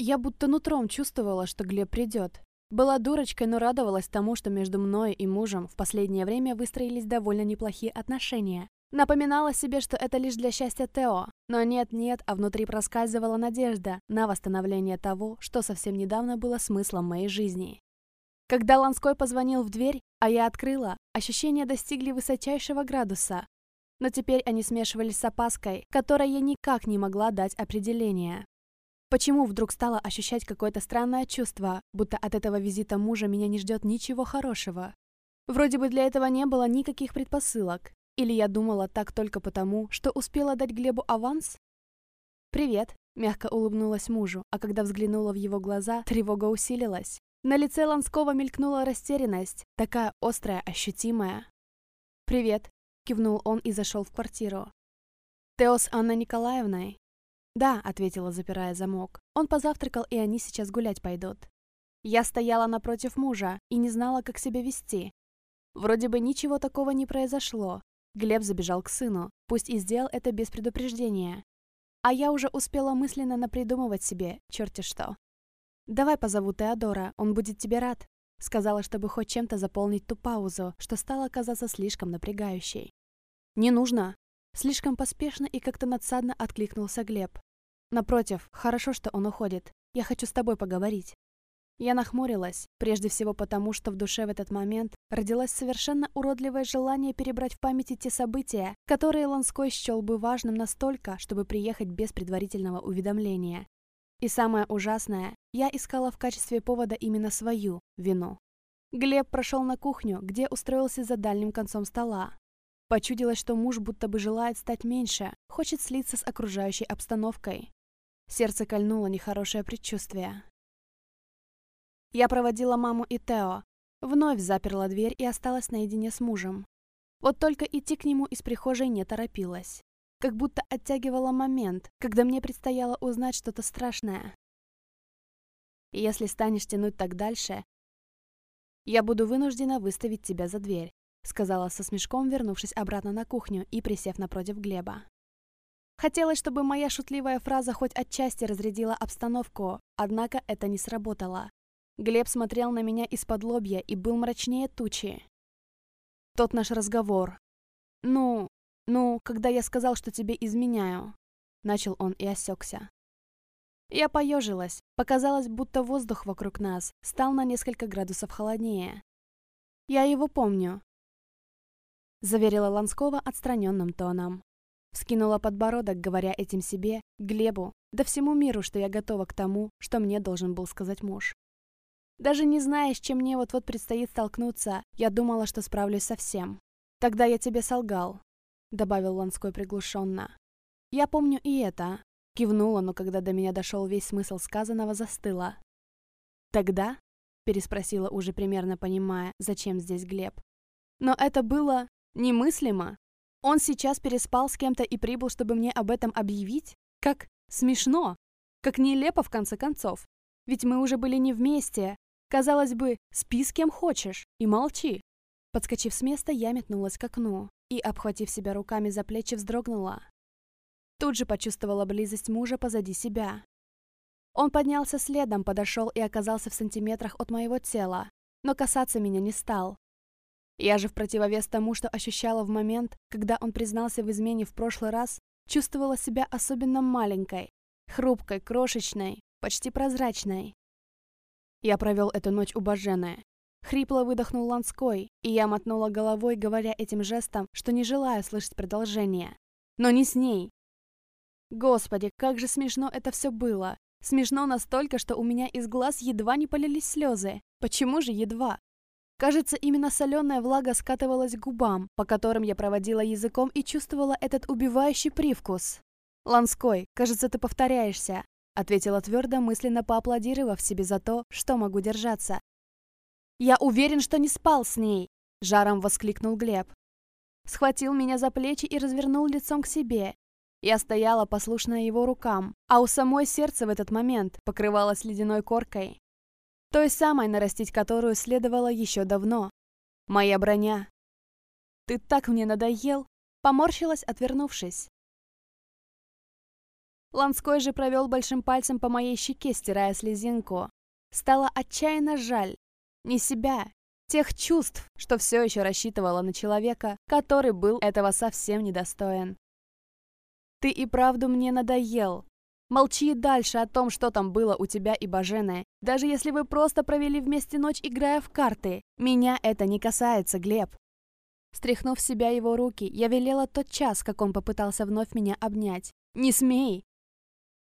Я будто нутром чувствовала, что Глеб придет. Была дурочкой, но радовалась тому, что между мной и мужем в последнее время выстроились довольно неплохие отношения. Напоминала себе, что это лишь для счастья Тео, но нет-нет, а внутри проскальзывала надежда на восстановление того, что совсем недавно было смыслом моей жизни. Когда Ланской позвонил в дверь, а я открыла, ощущения достигли высочайшего градуса. Но теперь они смешивались с опаской, которой я никак не могла дать определение. Почему вдруг стала ощущать какое-то странное чувство, будто от этого визита мужа меня не ждет ничего хорошего? Вроде бы для этого не было никаких предпосылок, или я думала так только потому, что успела дать Глебу аванс? «Привет», — мягко улыбнулась мужу, а когда взглянула в его глаза, тревога усилилась. На лице Ланского мелькнула растерянность, такая острая, ощутимая. «Привет», — кивнул он и зашел в квартиру. «Тео с Анной Николаевной?» «Да», — ответила, запирая замок. «Он позавтракал, и они сейчас гулять пойдут». Я стояла напротив мужа и не знала, как себя вести. Вроде бы ничего такого не произошло, Глеб забежал к сыну, пусть и сделал это без предупреждения. А я уже успела мысленно напридумывать себе, черти что. «Давай позову Теодора, он будет тебе рад», сказала, чтобы хоть чем-то заполнить ту паузу, что стало казаться слишком напрягающей. «Не нужно», Слишком поспешно и как-то надсадно откликнулся Глеб. «Напротив, хорошо, что он уходит. Я хочу с тобой поговорить». Я нахмурилась, прежде всего потому, что в душе в этот момент родилось совершенно уродливое желание перебрать в памяти те события, которые Ланской счел бы важным настолько, чтобы приехать без предварительного уведомления. И самое ужасное, я искала в качестве повода именно свою вину. Глеб прошел на кухню, где устроился за дальним концом стола. Почудилось, что муж будто бы желает стать меньше, хочет слиться с окружающей обстановкой. Сердце кольнуло нехорошее предчувствие. Я проводила маму и Тео. Вновь заперла дверь и осталась наедине с мужем. Вот только идти к нему из прихожей не торопилась. Как будто оттягивала момент, когда мне предстояло узнать что-то страшное. Если станешь тянуть так дальше, я буду вынуждена выставить тебя за дверь, сказала со смешком, вернувшись обратно на кухню и присев напротив Глеба. Хотелось, чтобы моя шутливая фраза хоть отчасти разрядила обстановку, однако это не сработало. Глеб смотрел на меня из-под лобья и был мрачнее тучи. Тот наш разговор. «Ну, ну, когда я сказал, что тебе изменяю», — начал он и осекся. Я поежилась. Показалось, будто воздух вокруг нас стал на несколько градусов холоднее. «Я его помню», — заверила Ланского отстраненным тоном. Вскинула подбородок, говоря этим себе, Глебу, да всему миру, что я готова к тому, что мне должен был сказать муж. Даже не зная, с чем мне вот-вот предстоит столкнуться, я думала, что справлюсь со всем. «Тогда я тебе солгал», — добавил Ланской приглушенно. «Я помню и это», — кивнула, но когда до меня дошел весь смысл сказанного, застыла. «Тогда?» — переспросила, уже примерно понимая, зачем здесь Глеб. «Но это было немыслимо. Он сейчас переспал с кем-то и прибыл, чтобы мне об этом объявить? Как смешно! Как нелепо, в конце концов. Ведь мы уже были не вместе, Казалось бы, спи с кем хочешь и молчи. Подскочив с места, я метнулась к окну и, обхватив себя руками за плечи, вздрогнула. Тут же почувствовала близость мужа позади себя. Он поднялся следом, подошел и оказался в сантиметрах от моего тела, но касаться меня не стал. Я же в противовес тому, что ощущала в момент, когда он признался в измене в прошлый раз, чувствовала себя особенно маленькой, хрупкой, крошечной, почти прозрачной. Я провел эту ночь у Бажены. Хрипло выдохнул Ланской, и я мотнула головой, говоря этим жестом, что не желаю слышать продолжение. Но не с ней. Господи, как же смешно это все было. Смешно настолько, что у меня из глаз едва не полились слезы. Почему же едва? Кажется, именно соленая влага скатывалась к губам, по которым я проводила языком и чувствовала этот убивающий привкус. «Ланской, кажется, ты повторяешься ответила твердо, мысленно поаплодировав себе за то, что могу держаться. «Я уверен, что не спал с ней!» — жаром воскликнул Глеб. Схватил меня за плечи и развернул лицом к себе. Я стояла, послушная его рукам, а у самой сердце в этот момент покрывалось ледяной коркой. Той самой, нарастить которую следовало еще давно. Моя броня. «Ты так мне надоел!» Поморщилась, отвернувшись. Ланской же провел большим пальцем по моей щеке, стирая слезинку. Стало отчаянно жаль. Не себя, тех чувств, что все еще рассчитывала на человека, который был этого совсем недостоин. «Ты и правду мне надоел. Молчи дальше о том, что там было у тебя и Бажены. Даже если вы просто провели вместе ночь, играя в карты. Меня это не касается, Глеб». Стряхнув с себя его руки, я велела тот час, как он попытался вновь меня обнять. «Не смей!»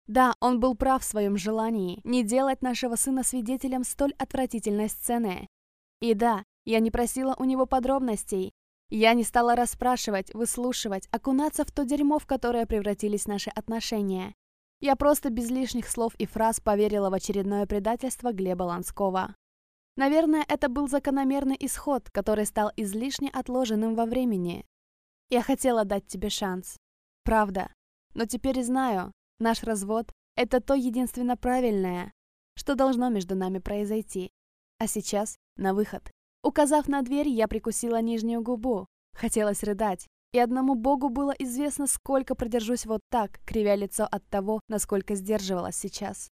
Да, он был прав в своем желании не делать нашего сына свидетелем столь отвратительной сцены. И да, я не просила у него подробностей. Я не стала расспрашивать, выслушивать, окунаться в то дерьмо, в которое превратились наши отношения. Я просто без лишних слов и фраз поверила в очередное предательство Глеба Ланского. Наверное, это был закономерный исход, который стал излишне отложенным во времени. Я хотела дать тебе шанс. Правда. Но теперь знаю, Наш развод — это то единственно правильное, что должно между нами произойти. А сейчас на выход. Указав на дверь, я прикусила нижнюю губу. Хотелось рыдать. И одному богу было известно, сколько продержусь вот так, кривя лицо от того, насколько сдерживалась сейчас.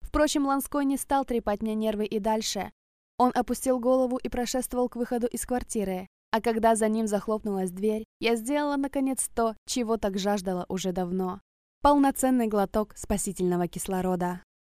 Впрочем, Ланской не стал трепать мне нервы и дальше. Он опустил голову и прошествовал к выходу из квартиры. А когда за ним захлопнулась дверь, я сделала наконец то, чего так жаждала уже давно. Полноценный глоток спасительного кислорода.